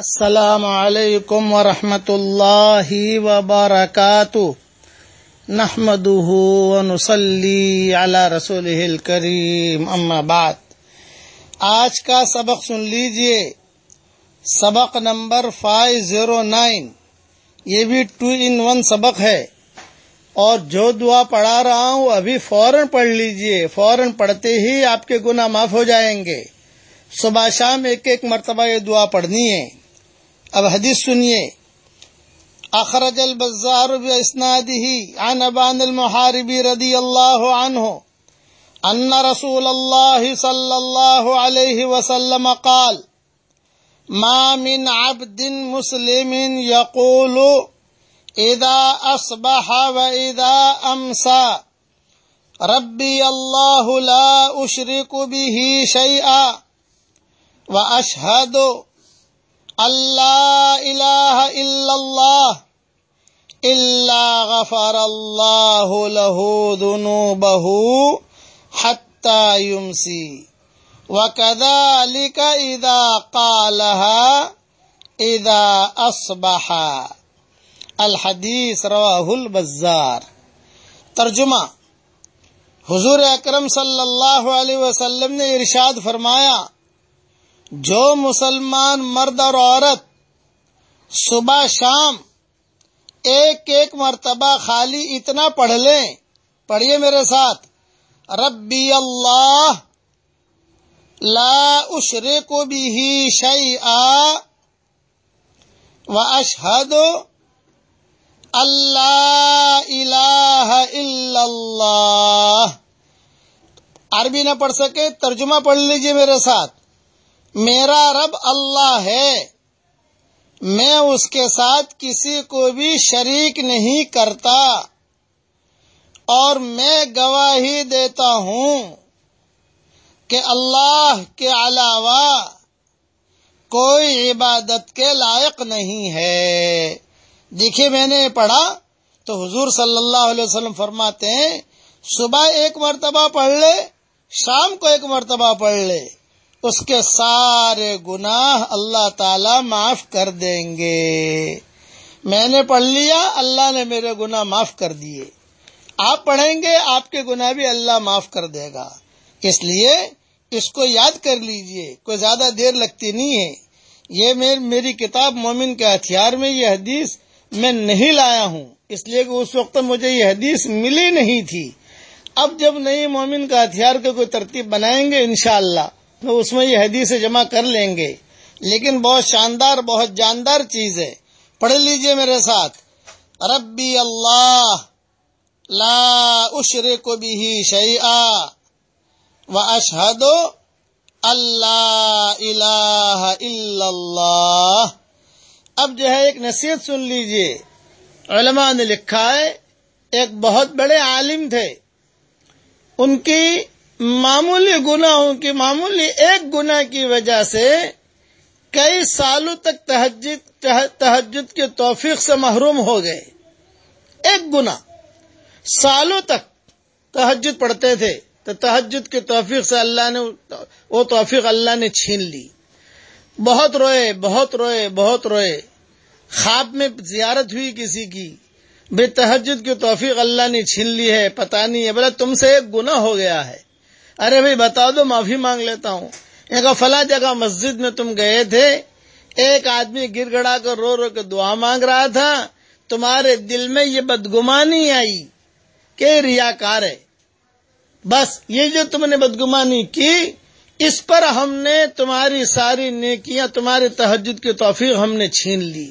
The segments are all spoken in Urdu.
السلام علیکم ورحمۃ اللہ وبرکاتہ۔ نحمده ونصلي على رسوله الكريم اما بعد۔ آج کا سبق سن لیجیے۔ سبق نمبر 509 یہ بھی ٹو ان ون سبق ہے۔ اور جو دعا پڑھا رہا ہوں، ابھی فوراً پڑھ لیجیے۔ فوراً پڑھتے ہی آپ کے گناہ معاف ہو جائیں گے۔ صبح شام ایک ایک مرتبہ یہ دعا پڑھنی ہے۔ اب حدیث سنیے. اخرج البزار باسناده عن ابان المحاربي رضي الله عنه ان رسول الله صلى الله عليه وسلم قال، ما من عبد مسلم يقول اذا اصبح واذا امسى ربي الله لا اشرك به شيئا واشهد اللہ الہ الا اللہ الا غفر اللہ له ذنوبه حتى يمسي. وكذلك اذا قالها اذا اصبح الحدیث رواہ البزار. ترجمہ حضور اکرم صلی اللہ علیہ وسلم نے ارشاد فرمایا جو مسلمان مرد اور عورت صبح شام ایک ایک مرتبہ خالی اتنا پڑھ لیں، پڑھیے میرے ساتھ، ربی اللہ لا اشرے کو بھی شعی آ و اللہ الہ الا اللہ۔ عربی نہ پڑھ سکے، ترجمہ پڑھ لیجیے میرے ساتھ۔ میرا رب اللہ ہے۔ میں اس کے ساتھ کسی کو بھی شریک نہیں کرتا۔ اور میں گواہی دیتا ہوں کہ اللہ کے علاوہ کوئی عبادت کے لائق نہیں ہے۔ دیکھیے میں نے پڑھا تو حضور صلی اللہ علیہ وسلم فرماتے ہیں، صبح ایک مرتبہ پڑھ لے، شام کو ایک مرتبہ پڑھ لے۔ اس کے سارے گناہ اللہ تعالی معاف کر دیں گے۔ میں نے پڑھ لیا، اللہ نے میرے گناہ معاف کر دیے۔ آپ پڑھیں گے، آپ کے گناہ بھی اللہ معاف کر دے گا۔ اس لیے اس کو یاد کر لیجیے، کوئی زیادہ دیر لگتی نہیں ہے۔ یہ میری کتاب مومن کے ہتھیار میں یہ حدیث میں نہیں لایا ہوں۔ اس لیے کہ اس وقت مجھے یہ حدیث ملی نہیں تھی۔ اب جب نئی مومن کا ہتھیار کا کوئی ترتیب بنائیں گے، انشاءاللہ تو اس میں یہ حدیث جمع کر لیں گے۔ لیکن بہت شاندار، بہت جاندار چیز ہے۔ پڑھ لیجیے میرے ساتھ۔ ربی اللہ لا اشرے کو بھی شعیٰ و اشہد اللہ الہ الا اللہ۔ اب جو ہے ایک نصیحت سن لیجیے۔ علماء نے لکھا ہے، ایک بہت بڑے عالم تھے۔ ان کی معمولی گناہوں کی، معمولی ایک گناہ کی وجہ سے کئی سالوں تک تہجد تہجد کے توفیق سے محروم ہو گئے۔ ایک گنا سالوں تک تہجد پڑھتے تھے، تو تہجد کے توفیق سے اللہ نے، وہ توفیق اللہ نے چھین لی۔ بہت روئے بہت روئے بہت روئے۔ خواب میں زیارت ہوئی کسی کی۔ بے تہجد کی توفیق اللہ نے چھین لی ہے، پتہ نہیں ہے بولا تم سے ایک گنا ہو گیا ہے۔ ارے بھائی بتا دو معافی مانگ لیتا ہوں۔ ایک فلاں جگہ مسجد میں تم گئے تھے، ایک آدمی گر گڑا کر رو رو کے دعا مانگ رہا تھا، تمہارے دل میں یہ بدگمانی آئی کہ ریاکار ہے۔ بس یہ جو تم نے بدگمانی کی، اس پر ہم نے تمہاری ساری نیکیاں تمہاری تہجد کی توفیق ہم نے چھین لی۔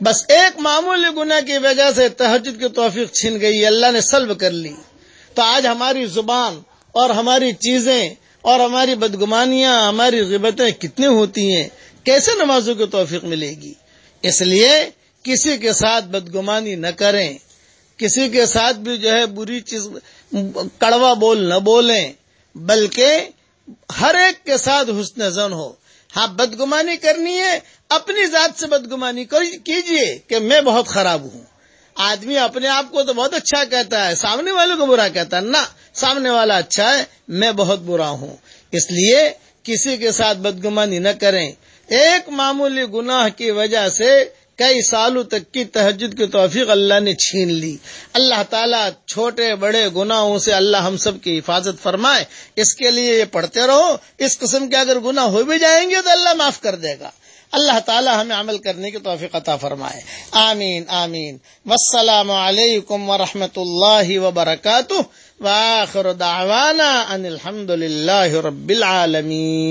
بس ایک معمولی گناہ کی وجہ سے تہجد کی توفیق چھین گئی، اللہ نے سلب کر لی۔ تو آج ہماری زبان اور ہماری چیزیں اور ہماری بدگمانیاں، ہماری غبتیں کتنی ہوتی ہیں؟ کیسے نمازوں کی توفیق ملے گی؟ اس لیے کسی کے ساتھ بدگمانی نہ کریں۔ کسی کے ساتھ بھی جو ہے بری چیز، کڑوا بول نہ بولیں۔ بلکہ ہر ایک کے ساتھ حسن زن ہو۔ ہاں بدگمانی کرنی ہے، اپنی ذات سے بدگمانی کیجیے کہ میں بہت خراب ہوں۔ آدمی اپنے آپ کو تو بہت اچھا کہتا ہے، سامنے والے کو برا کہتا ہے۔ نہ، سامنے والا اچھا ہے، میں بہت برا ہوں۔ اس لیے کسی کے ساتھ بدگمانی نہ کریں۔ ایک معمولی گناہ کی وجہ سے کئی سالوں تک کی تہجد کی توفیق اللہ نے چھین لی۔ اللہ تعالیٰ چھوٹے بڑے گناہوں سے اللہ ہم سب کی حفاظت فرمائے۔ اس کے لیے یہ پڑھتے رہو، اس قسم کے اگر گناہ ہو بھی جائیں گے تو اللہ معاف کر دے گا۔ اللہ تعالی ہمیں عمل کرنے کی توفیق عطا فرمائے۔ آمین آمین۔ والسلام علیکم ورحمۃ اللہ وبرکاتہ۔ واخر دعوانا ان الحمد للہ رب العالمین۔